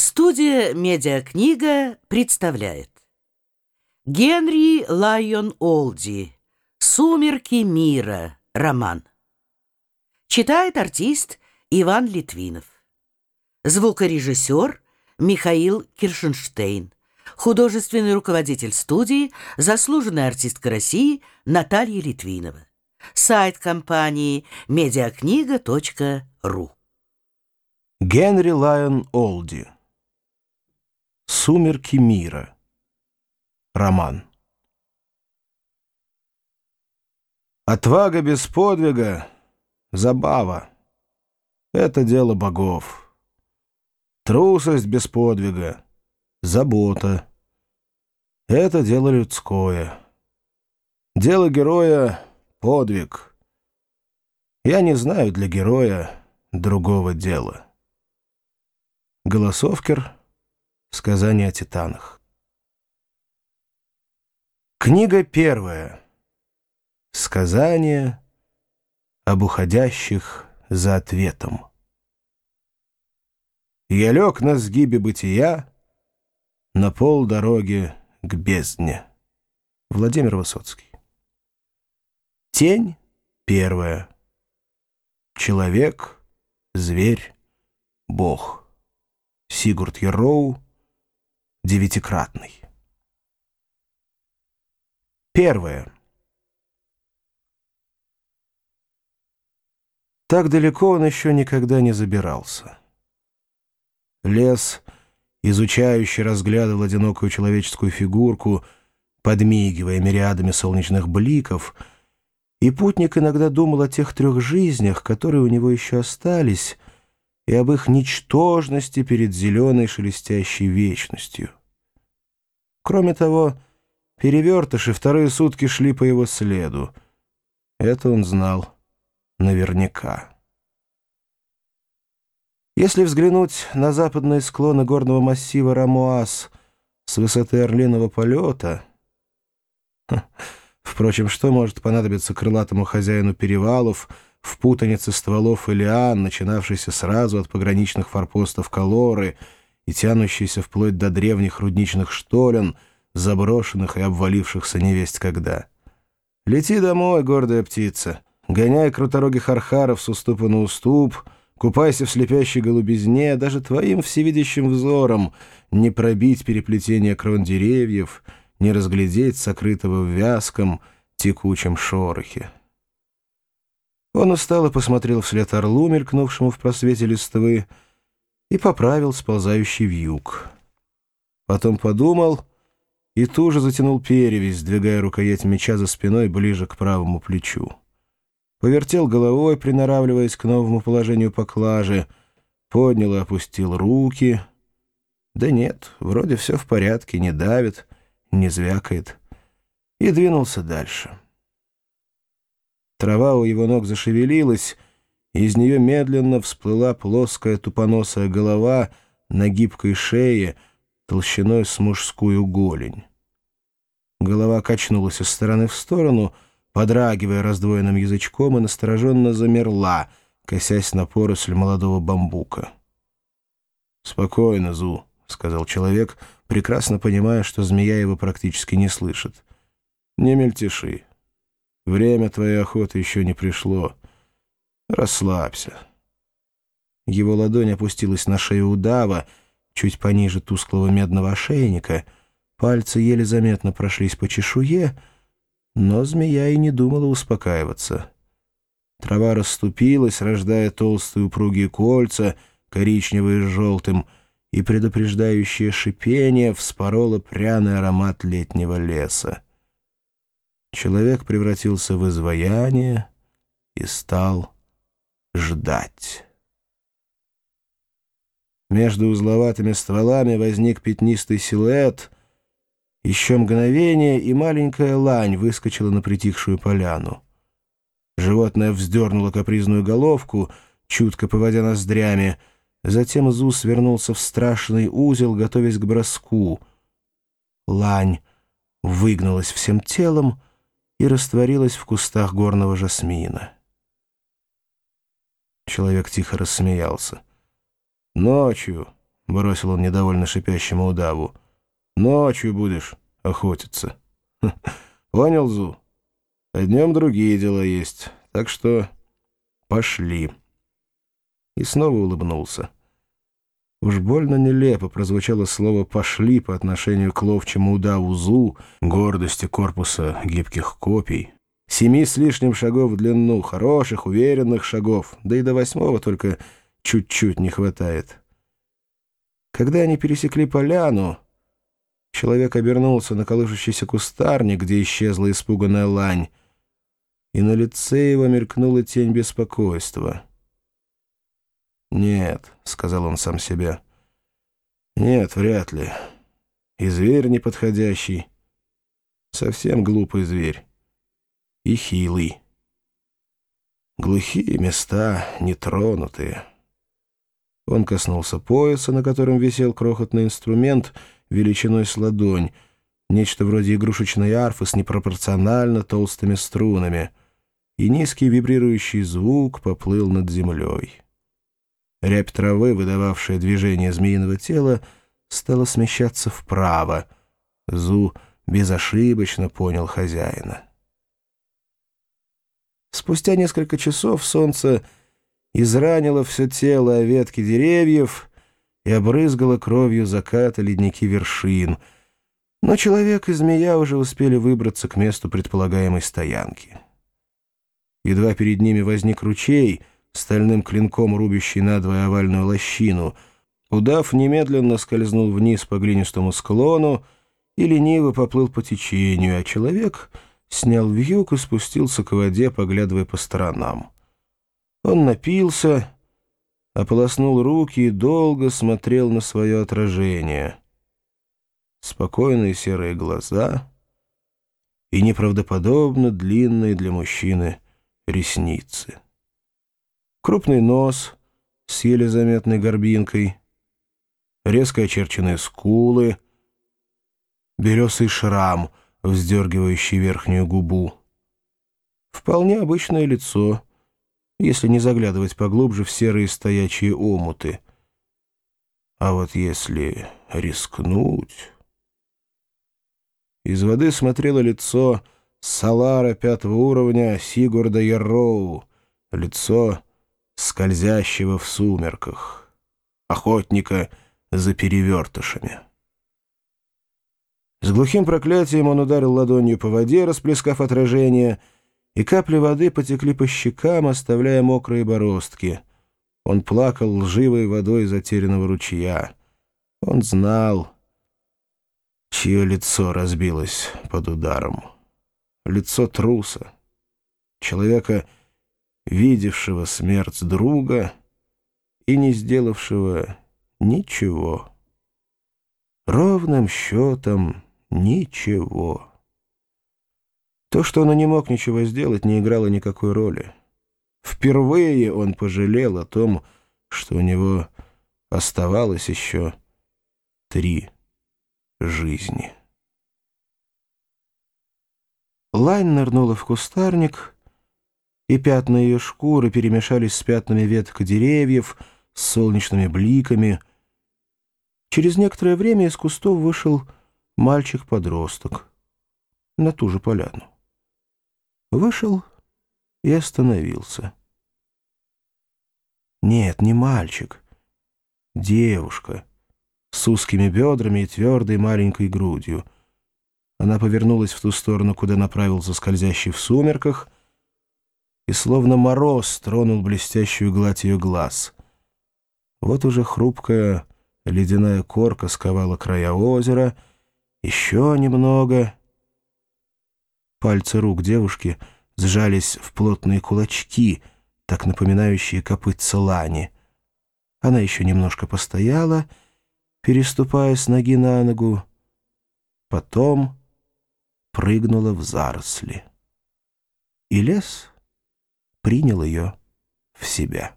Студия «Медиакнига» представляет. Генри Лайон Олди. «Сумерки мира» роман. Читает артист Иван Литвинов. Звукорежиссер Михаил Киршенштейн. Художественный руководитель студии Заслуженная артистка России Наталья Литвинова. Сайт компании медиакнига.ру Генри Лайон Олди «Сумерки мира». Роман. Отвага без подвига — забава. Это дело богов. Трусость без подвига — забота. Это дело людское. Дело героя — подвиг. Я не знаю для героя другого дела. Голосовкер. Сказание о титанах. Книга первая. Сказание об уходящих за ответом. Я лег на сгибе бытия на пол дороги к бездне. Владимир Высоцкий. Тень первая. Человек, зверь, бог. Сигурд Ероу, девятикратный. Первое. Так далеко он еще никогда не забирался. Лес, изучающий, разглядывал одинокую человеческую фигурку, подмигивая мириадами солнечных бликов, и путник иногда думал о тех трех жизнях, которые у него еще остались, и об их ничтожности перед зеленой шелестящей вечностью. Кроме того, перевертыши вторые сутки шли по его следу. Это он знал наверняка. Если взглянуть на западные склоны горного массива Рамуас с высоты орлиного полета... Впрочем, что может понадобиться крылатому хозяину перевалов — в путанице стволов и лиан, начинавшейся сразу от пограничных форпостов Калоры и тянущейся вплоть до древних рудничных штолен, заброшенных и обвалившихся невесть когда. Лети домой, гордая птица, гоняй круторогих хархаров с уступа на уступ, купайся в слепящей голубизне, даже твоим всевидящим взором не пробить переплетение крон деревьев, не разглядеть сокрытого в вязком, текучем шорохе. Он устало посмотрел вслед орлу, мелькнувшему в просвете листвы, и поправил сползающий вьюг. Потом подумал и туже затянул перевязь, сдвигая рукоять меча за спиной ближе к правому плечу. Повертел головой, приноравливаясь к новому положению поклажи, поднял и опустил руки. Да нет, вроде все в порядке, не давит, не звякает. И двинулся дальше. Трава у его ног зашевелилась, из нее медленно всплыла плоская тупоносая голова на гибкой шее толщиной с мужскую голень. Голова качнулась из стороны в сторону, подрагивая раздвоенным язычком, и настороженно замерла, косясь на поросль молодого бамбука. «Спокойно, Зу», — сказал человек, прекрасно понимая, что змея его практически не слышит. «Не мельтеши. Время твоей охоты еще не пришло. Расслабься. Его ладонь опустилась на шею удава, чуть пониже тусклого медного ошейника. Пальцы еле заметно прошлись по чешуе, но змея и не думала успокаиваться. Трава расступилась, рождая толстые упругие кольца, коричневые с желтым, и предупреждающее шипение вспороло пряный аромат летнего леса человек превратился в изваяние и стал ждать. Между узловатыми стволами возник пятнистый силуэт. Еще мгновение, и маленькая лань выскочила на притихшую поляну. Животное вздернуло капризную головку, чутко поводя ноздрями. Затем Зус вернулся в страшный узел, готовясь к броску. Лань выгнулась всем телом, и растворилась в кустах горного жасмина. Человек тихо рассмеялся. «Ночью — бросил он недовольно шипящему удаву. «Ночью будешь охотиться. Понял, Зу? А днем другие дела есть, так что пошли». И снова улыбнулся. Уж больно нелепо прозвучало слово «пошли» по отношению к ловчему удаву Зу, гордости корпуса гибких копий. Семи с лишним шагов в длину, хороших, уверенных шагов, да и до восьмого только чуть-чуть не хватает. Когда они пересекли поляну, человек обернулся на колышущийся кустарник, где исчезла испуганная лань, и на лице его мелькнула тень беспокойства. «Нет», — сказал он сам себе, — «нет, вряд ли. И зверь неподходящий, совсем глупый зверь, и хилый. Глухие места, нетронутые». Он коснулся пояса, на котором висел крохотный инструмент величиной с ладонь, нечто вроде игрушечной арфы с непропорционально толстыми струнами, и низкий вибрирующий звук поплыл над землей. Рябь травы, выдававшая движение змеиного тела, стала смещаться вправо. Зу безошибочно понял хозяина. Спустя несколько часов солнце изранила все тело о ветки деревьев и обрызгала кровью заката ледники вершин. Но человек и змея уже успели выбраться к месту предполагаемой стоянки. Едва перед ними возник ручей, стальным клинком рубящий надвое овальную лощину. Удав немедленно скользнул вниз по глинистому склону и лениво поплыл по течению, а человек снял вьюг и спустился к воде, поглядывая по сторонам. Он напился, ополоснул руки и долго смотрел на свое отражение. Спокойные серые глаза и неправдоподобно длинные для мужчины ресницы. Крупный нос с еле заметной горбинкой, резко очерченные скулы, белесый шрам, вздергивающий верхнюю губу. Вполне обычное лицо — если не заглядывать поглубже в серые стоячие омуты. А вот если рискнуть... Из воды смотрело лицо Салара пятого уровня Сигурда Ярроу, лицо скользящего в сумерках, охотника за перевертышами. С глухим проклятием он ударил ладонью по воде, расплескав отражение — и капли воды потекли по щекам, оставляя мокрые бороздки. Он плакал лживой водой затерянного ручья. Он знал, чье лицо разбилось под ударом. Лицо труса, человека, видевшего смерть друга и не сделавшего ничего. Ровным счетом ничего. То, что он и не мог ничего сделать, не играло никакой роли. Впервые он пожалел о том, что у него оставалось еще три жизни. Лайн нырнула в кустарник, и пятна ее шкуры перемешались с пятнами веток деревьев, с солнечными бликами. Через некоторое время из кустов вышел мальчик-подросток на ту же поляну. Вышел и остановился. Нет, не мальчик. Девушка. С узкими бедрами и твердой маленькой грудью. Она повернулась в ту сторону, куда направился скользящий в сумерках, и словно мороз тронул блестящую гладь ее глаз. Вот уже хрупкая ледяная корка сковала края озера, еще немного — Пальцы рук девушки сжались в плотные кулачки, так напоминающие копытца лани. Она еще немножко постояла, переступая с ноги на ногу, потом прыгнула в заросли. И лес принял ее в себя.